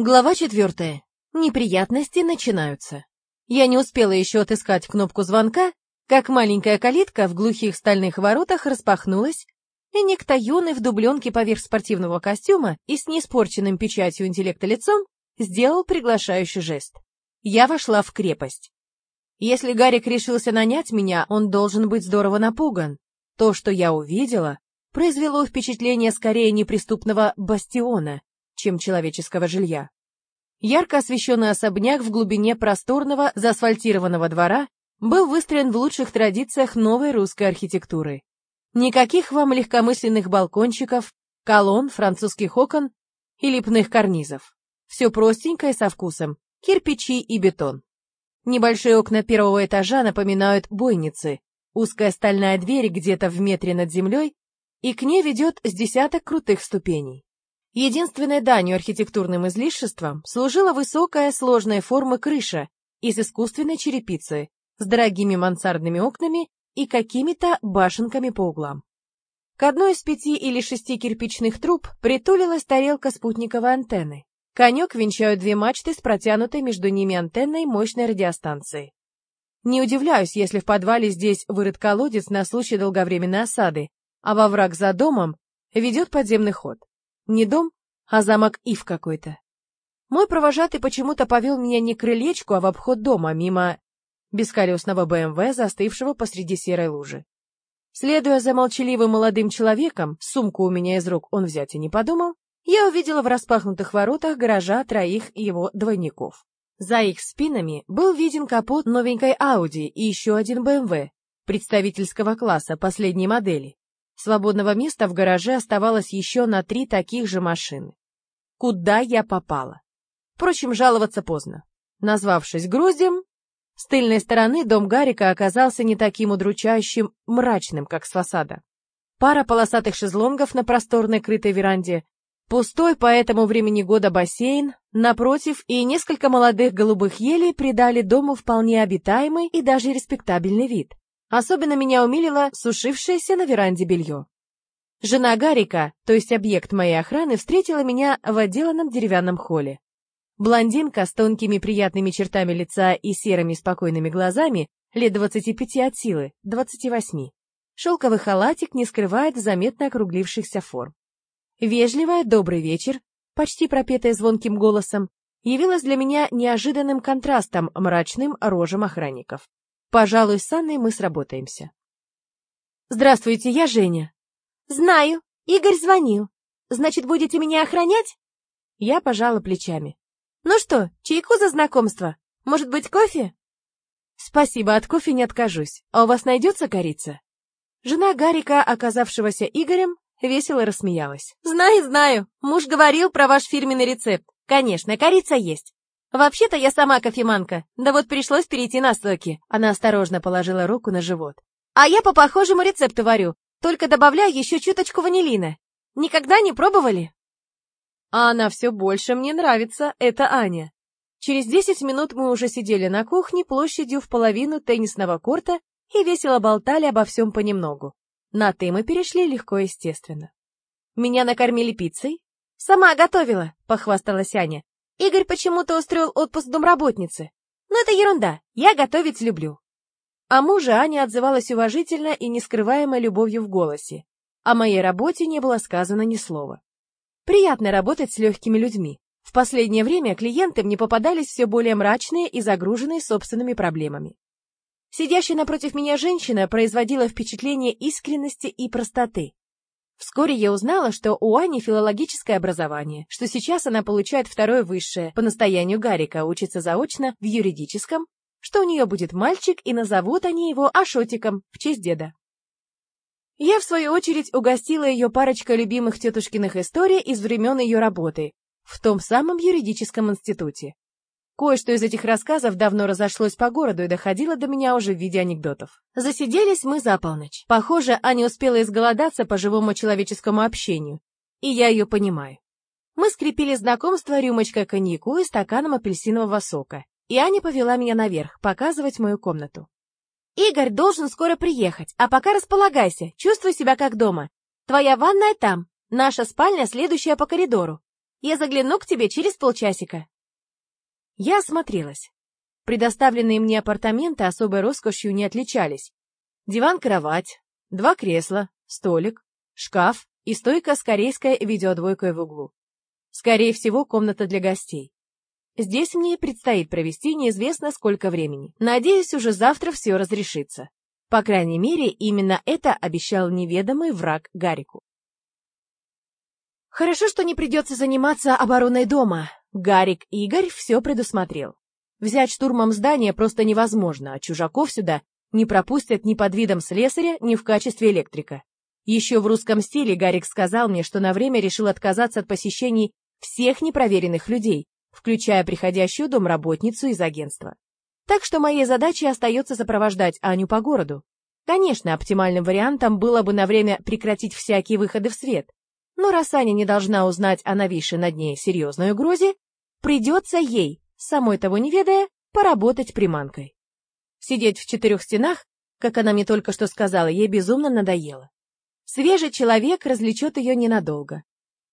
Глава четвертая. Неприятности начинаются. Я не успела еще отыскать кнопку звонка, как маленькая калитка в глухих стальных воротах распахнулась, и некто юный в дубленке поверх спортивного костюма и с неиспорченным печатью интеллекта лицом сделал приглашающий жест. Я вошла в крепость. Если Гарик решился нанять меня, он должен быть здорово напуган. То, что я увидела, произвело впечатление скорее неприступного бастиона, чем человеческого жилья. Ярко освещенный особняк в глубине просторного заасфальтированного двора был выстроен в лучших традициях новой русской архитектуры. Никаких вам легкомысленных балкончиков, колонн, французских окон и лепных карнизов. Все простенькое со вкусом, кирпичи и бетон. Небольшие окна первого этажа напоминают бойницы, узкая стальная дверь где-то в метре над землей, и к ней ведет с десяток крутых ступеней. Единственной данью архитектурным излишеством служила высокая сложная формы крыша из искусственной черепицы с дорогими мансардными окнами и какими-то башенками по углам. К одной из пяти или шести кирпичных труб притулилась тарелка спутниковой антенны. Конек венчают две мачты с протянутой между ними антенной мощной радиостанции. Не удивляюсь, если в подвале здесь вырыт колодец на случай долговременной осады, а во враг за домом ведет подземный ход. Не дом, а замок Ив какой-то. Мой провожатый почему-то повел меня не к крылечку, а в обход дома, мимо бесколесного БМВ, застывшего посреди серой лужи. Следуя за молчаливым молодым человеком, сумку у меня из рук он взять и не подумал, я увидела в распахнутых воротах гаража троих его двойников. За их спинами был виден капот новенькой Ауди и еще один БМВ представительского класса последней модели. Свободного места в гараже оставалось еще на три таких же машины. Куда я попала? Впрочем, жаловаться поздно. Назвавшись груздем, с тыльной стороны дом Гарика оказался не таким удручающим, мрачным, как с фасада. Пара полосатых шезлонгов на просторной крытой веранде, пустой по этому времени года бассейн, напротив, и несколько молодых голубых елей придали дому вполне обитаемый и даже респектабельный вид. Особенно меня умилило сушившееся на веранде белье. Жена Гарика, то есть объект моей охраны, встретила меня в отделанном деревянном холле. Блондинка с тонкими приятными чертами лица и серыми спокойными глазами, лет 25 от силы, 28. Шелковый халатик не скрывает заметно округлившихся форм. Вежливая «добрый вечер», почти пропетая звонким голосом, явилась для меня неожиданным контрастом мрачным рожам охранников. Пожалуй, с Анной мы сработаемся. Здравствуйте, я Женя. Знаю, Игорь звонил. Значит, будете меня охранять? Я пожала плечами. Ну что, чайку за знакомство? Может быть, кофе? Спасибо, от кофе не откажусь. А у вас найдется корица? Жена Гарика, оказавшегося Игорем, весело рассмеялась. Знаю, знаю. Муж говорил про ваш фирменный рецепт. Конечно, корица есть. «Вообще-то я сама кофеманка, да вот пришлось перейти на соки». Она осторожно положила руку на живот. «А я по похожему рецепту варю, только добавляю еще чуточку ванилина. Никогда не пробовали?» А она все больше мне нравится, это Аня. Через десять минут мы уже сидели на кухне площадью в половину теннисного корта и весело болтали обо всем понемногу. На «ты» мы перешли легко и естественно. Меня накормили пиццей. «Сама готовила», — похвасталась Аня. Игорь почему-то устроил отпуск домработницы. Но это ерунда, я готовить люблю. О муже Аня отзывалась уважительно и нескрываемой любовью в голосе. О моей работе не было сказано ни слова. Приятно работать с легкими людьми. В последнее время клиенты мне попадались все более мрачные и загруженные собственными проблемами. Сидящая напротив меня женщина производила впечатление искренности и простоты. Вскоре я узнала, что у Ани филологическое образование, что сейчас она получает второе высшее, по настоянию Гарика учится заочно в юридическом, что у нее будет мальчик и назовут они его Ашотиком в честь деда. Я, в свою очередь, угостила ее парочкой любимых тетушкиных историй из времен ее работы в том самом юридическом институте. Кое-что из этих рассказов давно разошлось по городу и доходило до меня уже в виде анекдотов. Засиделись мы за полночь. Похоже, Аня успела изголодаться по живому человеческому общению. И я ее понимаю. Мы скрепили знакомство рюмочкой коньяку и стаканом апельсинового сока. И Аня повела меня наверх, показывать мою комнату. «Игорь должен скоро приехать, а пока располагайся, чувствуй себя как дома. Твоя ванная там, наша спальня следующая по коридору. Я загляну к тебе через полчасика. Я осмотрелась. Предоставленные мне апартаменты особой роскошью не отличались. Диван-кровать, два кресла, столик, шкаф и стойка с корейской видеодвойкой в углу. Скорее всего, комната для гостей. Здесь мне предстоит провести неизвестно сколько времени. Надеюсь, уже завтра все разрешится. По крайней мере, именно это обещал неведомый враг Гарику. Хорошо, что не придется заниматься обороной дома. Гарик Игорь все предусмотрел. Взять штурмом здание просто невозможно, а чужаков сюда не пропустят ни под видом слесаря, ни в качестве электрика. Еще в русском стиле Гарик сказал мне, что на время решил отказаться от посещений всех непроверенных людей, включая приходящую домработницу из агентства. Так что моей задачей остается сопровождать Аню по городу. Конечно, оптимальным вариантом было бы на время прекратить всякие выходы в свет, но раз Аня не должна узнать о нависшей над ней серьезной угрозе, придется ей, самой того не ведая, поработать приманкой. Сидеть в четырех стенах, как она мне только что сказала, ей безумно надоело. Свежий человек развлечет ее ненадолго.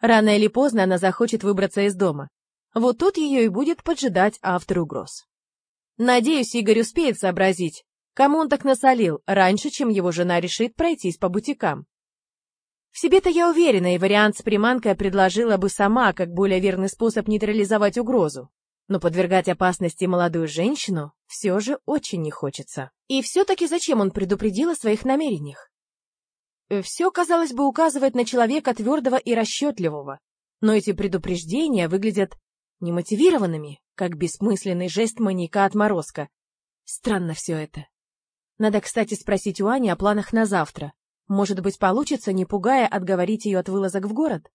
Рано или поздно она захочет выбраться из дома. Вот тут ее и будет поджидать автор угроз. Надеюсь, Игорь успеет сообразить, кому он так насолил, раньше, чем его жена решит пройтись по бутикам. В себе-то я уверена, и вариант с приманкой предложила бы сама, как более верный способ нейтрализовать угрозу но подвергать опасности молодую женщину все же очень не хочется. И все-таки зачем он предупредил о своих намерениях? Все, казалось бы, указывает на человека твердого и расчетливого, но эти предупреждения выглядят немотивированными, как бессмысленный жест маньяка-отморозка. Странно все это. Надо, кстати, спросить у Ани о планах на завтра. Может быть, получится, не пугая, отговорить ее от вылазок в город?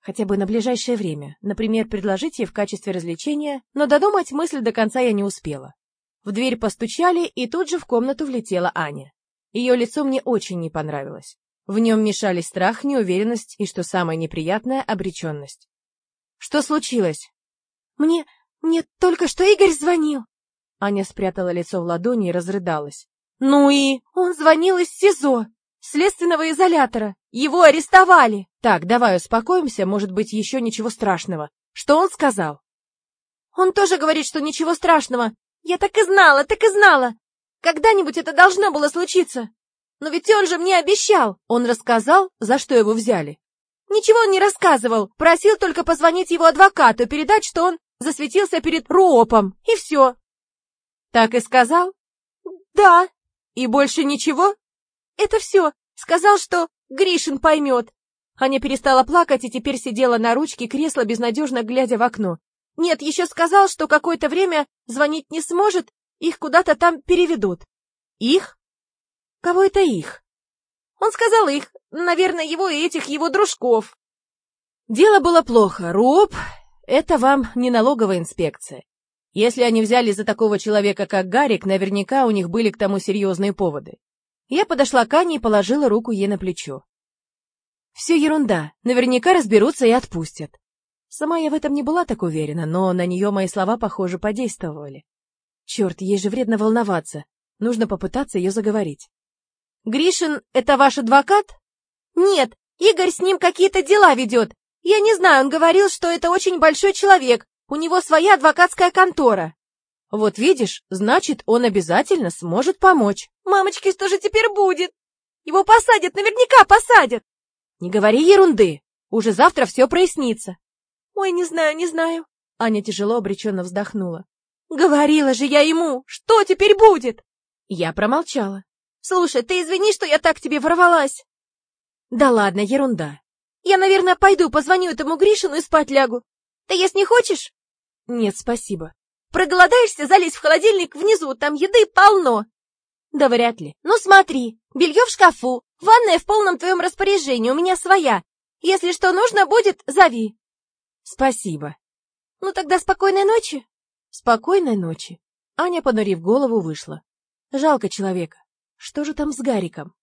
Хотя бы на ближайшее время, например, предложить ей в качестве развлечения, но додумать мысль до конца я не успела. В дверь постучали, и тут же в комнату влетела Аня. Ее лицо мне очень не понравилось. В нем мешались страх, неуверенность и, что самое неприятное, обреченность. «Что случилось?» «Мне... мне только что Игорь звонил!» Аня спрятала лицо в ладони и разрыдалась. «Ну и...» «Он звонил из СИЗО, следственного изолятора. Его арестовали!» Так, давай успокоимся, может быть, еще ничего страшного. Что он сказал? Он тоже говорит, что ничего страшного. Я так и знала, так и знала. Когда-нибудь это должно было случиться. Но ведь он же мне обещал. Он рассказал, за что его взяли. Ничего он не рассказывал. Просил только позвонить его адвокату, передать, что он засветился перед РУОПом. И все. Так и сказал? Да. И больше ничего? Это все. Сказал, что Гришин поймет. Аня перестала плакать и теперь сидела на ручке кресла, безнадежно глядя в окно. Нет, еще сказал, что какое-то время звонить не сможет, их куда-то там переведут. Их? Кого это их? Он сказал их, наверное, его и этих его дружков. Дело было плохо. РУОП — это вам не налоговая инспекция. Если они взяли за такого человека, как Гарик, наверняка у них были к тому серьезные поводы. Я подошла к Ане и положила руку ей на плечо. Все ерунда, наверняка разберутся и отпустят. Сама я в этом не была так уверена, но на нее мои слова, похоже, подействовали. Черт, ей же вредно волноваться. Нужно попытаться ее заговорить. «Гришин — это ваш адвокат?» «Нет, Игорь с ним какие-то дела ведет. Я не знаю, он говорил, что это очень большой человек, у него своя адвокатская контора». «Вот видишь, значит, он обязательно сможет помочь». «Мамочки, что же теперь будет? Его посадят, наверняка посадят!» Не говори ерунды. Уже завтра все прояснится. Ой, не знаю, не знаю. Аня тяжело обреченно вздохнула. Говорила же я ему, что теперь будет? Я промолчала. Слушай, ты извини, что я так тебе ворвалась. Да ладно, ерунда. Я, наверное, пойду позвоню этому Гришину и спать лягу. Ты есть не хочешь? Нет, спасибо. Проголодаешься, залезь в холодильник внизу, там еды полно. Да вряд ли. Ну смотри, белье в шкафу, ванная в полном твоем распоряжении, у меня своя. Если что нужно будет, зови. Спасибо. Ну тогда спокойной ночи. Спокойной ночи. Аня, понурив голову, вышла. Жалко человека. Что же там с Гариком?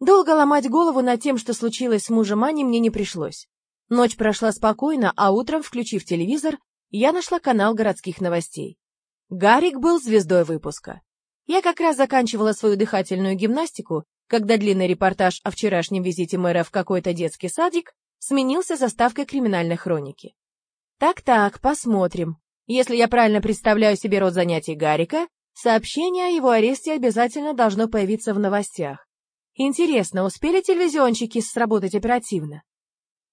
Долго ломать голову над тем, что случилось с мужем Ани, мне не пришлось. Ночь прошла спокойно, а утром, включив телевизор, я нашла канал городских новостей. Гарик был звездой выпуска. Я как раз заканчивала свою дыхательную гимнастику, когда длинный репортаж о вчерашнем визите мэра в какой-то детский садик сменился заставкой криминальной хроники. Так-так, посмотрим. Если я правильно представляю себе род занятий Гарика, сообщение о его аресте обязательно должно появиться в новостях. Интересно, успели телевизионщики сработать оперативно?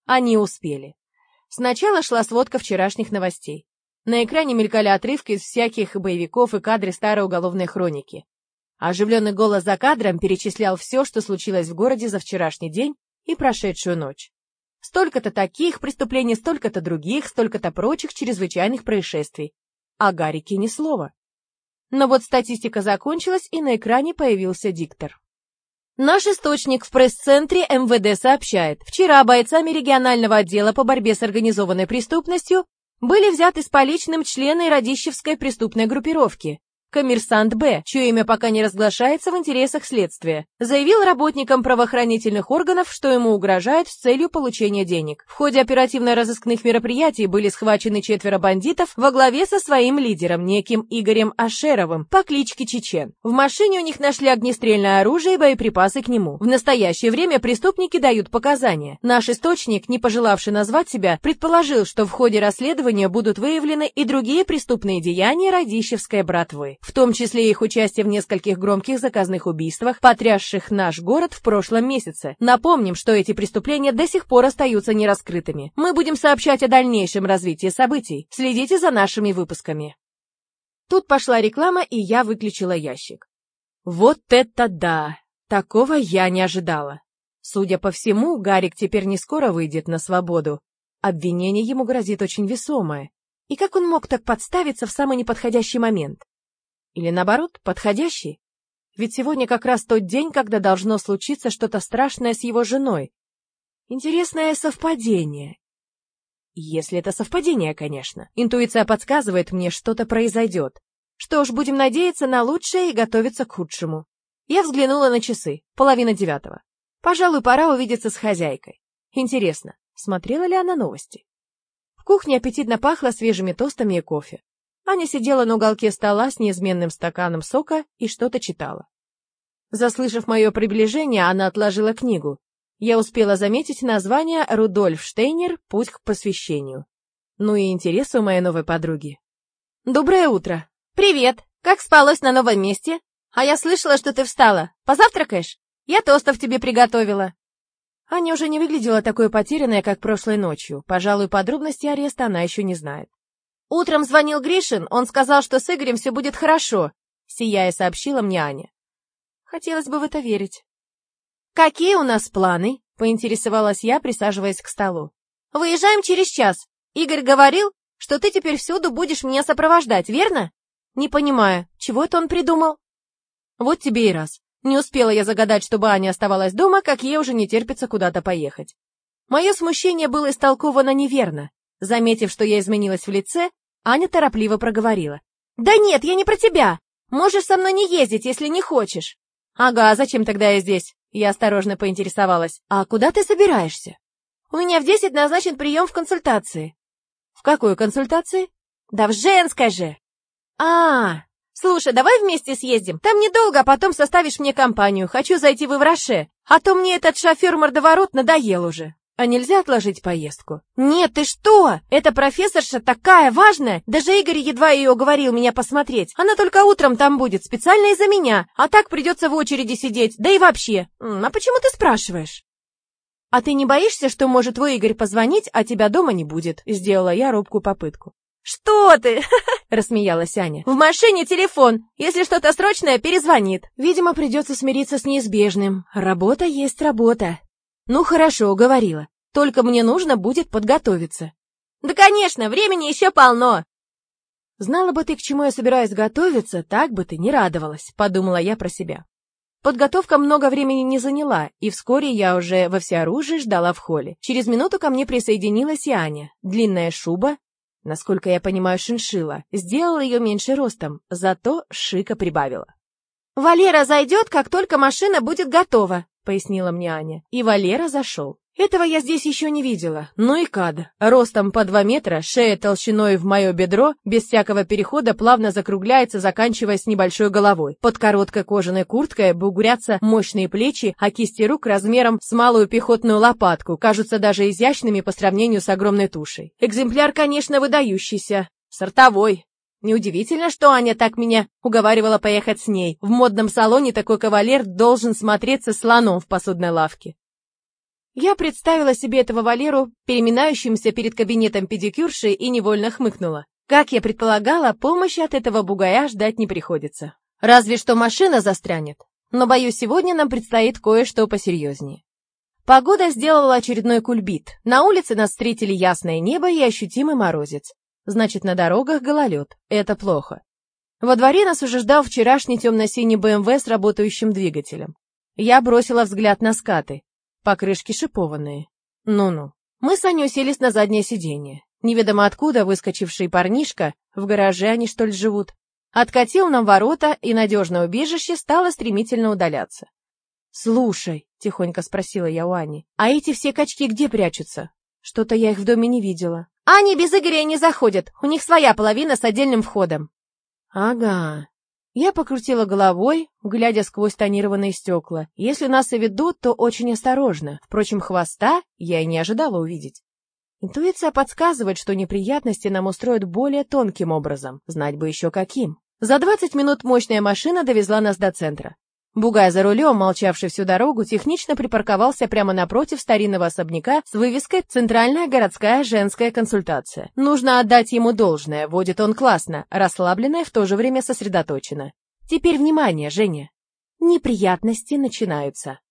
Они успели. Сначала шла сводка вчерашних новостей. На экране мелькали отрывки из всяких боевиков и кадры старой уголовной хроники. Оживленный голос за кадром перечислял все, что случилось в городе за вчерашний день и прошедшую ночь. Столько-то таких преступлений, столько-то других, столько-то прочих чрезвычайных происшествий. А Гарике ни слова. Но вот статистика закончилась, и на экране появился диктор. Наш источник в пресс-центре МВД сообщает, вчера бойцами регионального отдела по борьбе с организованной преступностью были взяты с поличным члены Радищевской преступной группировки. Коммерсант Б, чье имя пока не разглашается в интересах следствия, заявил работникам правоохранительных органов, что ему угрожает с целью получения денег. В ходе оперативно-розыскных мероприятий были схвачены четверо бандитов во главе со своим лидером, неким Игорем Ашеровым, по кличке Чечен. В машине у них нашли огнестрельное оружие и боеприпасы к нему. В настоящее время преступники дают показания. Наш источник, не пожелавший назвать себя, предположил, что в ходе расследования будут выявлены и другие преступные деяния Радищевской братвы в том числе их участие в нескольких громких заказных убийствах, потрясших наш город в прошлом месяце. Напомним, что эти преступления до сих пор остаются нераскрытыми. Мы будем сообщать о дальнейшем развитии событий. Следите за нашими выпусками. Тут пошла реклама, и я выключила ящик. Вот это да! Такого я не ожидала. Судя по всему, Гарик теперь не скоро выйдет на свободу. Обвинение ему грозит очень весомое. И как он мог так подставиться в самый неподходящий момент? Или наоборот, подходящий? Ведь сегодня как раз тот день, когда должно случиться что-то страшное с его женой. Интересное совпадение. Если это совпадение, конечно. Интуиция подсказывает мне, что-то произойдет. Что ж, будем надеяться на лучшее и готовиться к худшему. Я взглянула на часы. Половина девятого. Пожалуй, пора увидеться с хозяйкой. Интересно, смотрела ли она новости? В кухне аппетитно пахло свежими тостами и кофе. Аня сидела на уголке стола с неизменным стаканом сока и что-то читала. Заслышав мое приближение, она отложила книгу. Я успела заметить название «Рудольф Штейнер. Путь к посвящению». Ну и интерес у моей новой подруги. «Доброе утро!» «Привет! Как спалось на новом месте? А я слышала, что ты встала. Позавтракаешь? Я тостов тебе приготовила». Аня уже не выглядела такой потерянной, как прошлой ночью. Пожалуй, подробности ареста она еще не знает. Утром звонил Гришин, он сказал, что с Игорем все будет хорошо, сияя сообщила мне Аня. Хотелось бы в это верить. Какие у нас планы? поинтересовалась я, присаживаясь к столу. Выезжаем через час. Игорь говорил, что ты теперь всюду будешь меня сопровождать, верно? Не понимаю, чего это он придумал? Вот тебе и раз. Не успела я загадать, чтобы Аня оставалась дома, как ей уже не терпится куда-то поехать. Мое смущение было истолковано неверно. Заметив, что я изменилась в лице, Аня торопливо проговорила. «Да нет, я не про тебя! Можешь со мной не ездить, если не хочешь!» «Ага, зачем тогда я здесь?» Я осторожно поинтересовалась. «А куда ты собираешься?» «У меня в десять назначен прием в консультации». «В какой консультации?» «Да в женской же!» а, -а, -а. Слушай, давай вместе съездим. Там недолго, а потом составишь мне компанию. Хочу зайти в Ивраше. А то мне этот шофер-мордоворот надоел уже. А нельзя отложить поездку? Нет, ты что? Эта профессорша такая важная. Даже Игорь едва ее уговорил меня посмотреть. Она только утром там будет, специально из-за меня. А так придется в очереди сидеть. Да и вообще. А почему ты спрашиваешь? А ты не боишься, что может твой Игорь позвонить, а тебя дома не будет? Сделала я робкую попытку. «Что ты?» — рассмеялась Аня. «В машине телефон. Если что-то срочное, перезвонит». Видимо, придется смириться с неизбежным. Работа есть работа. Ну хорошо, говорила. Только мне нужно будет подготовиться. Да, конечно, времени еще полно. Знала бы ты, к чему я собираюсь готовиться, так бы ты не радовалась, подумала я про себя. Подготовка много времени не заняла, и вскоре я уже во всеоружии ждала в холле. Через минуту ко мне присоединилась и Аня. Длинная шуба, насколько я понимаю, шиншила, сделала ее меньше ростом, зато шика прибавила. «Валера зайдет, как только машина будет готова», — пояснила мне Аня. И Валера зашел. Этого я здесь еще не видела. Ну и кадр. Ростом по 2 метра, шея толщиной в мое бедро, без всякого перехода плавно закругляется, заканчиваясь небольшой головой. Под короткой кожаной курткой бугурятся мощные плечи, а кисти рук размером с малую пехотную лопатку, кажутся даже изящными по сравнению с огромной тушей. Экземпляр, конечно, выдающийся. Сортовой. Неудивительно, что Аня так меня уговаривала поехать с ней. В модном салоне такой кавалер должен смотреться слоном в посудной лавке. Я представила себе этого Валеру, переминающимся перед кабинетом педикюрши, и невольно хмыкнула. Как я предполагала, помощи от этого бугая ждать не приходится. Разве что машина застрянет. Но, боюсь, сегодня нам предстоит кое-что посерьезнее. Погода сделала очередной кульбит. На улице нас встретили ясное небо и ощутимый морозец. Значит, на дорогах гололед. Это плохо. Во дворе нас уже ждал вчерашний темно-синий БМВ с работающим двигателем. Я бросила взгляд на скаты. Покрышки шипованные. Ну-ну. Мы с Аней уселись на заднее сиденье. Неведомо откуда выскочивший парнишка, в гараже они что ли живут, откатил нам ворота, и надежное убежище стало стремительно удаляться. «Слушай», — тихонько спросила я у Ани, — «а эти все качки где прячутся? Что-то я их в доме не видела». «Они без Игоря не заходят, у них своя половина с отдельным входом». «Ага, я покрутила головой, глядя сквозь тонированные стекла. Если нас и ведут, то очень осторожно. Впрочем, хвоста я и не ожидала увидеть. Интуиция подсказывает, что неприятности нам устроят более тонким образом. Знать бы еще каким. За 20 минут мощная машина довезла нас до центра. Бугай за рулем, молчавший всю дорогу, технично припарковался прямо напротив старинного особняка с вывеской «Центральная городская женская консультация». Нужно отдать ему должное, водит он классно, расслабленно и в то же время сосредоточенно. Теперь внимание, Женя. Неприятности начинаются.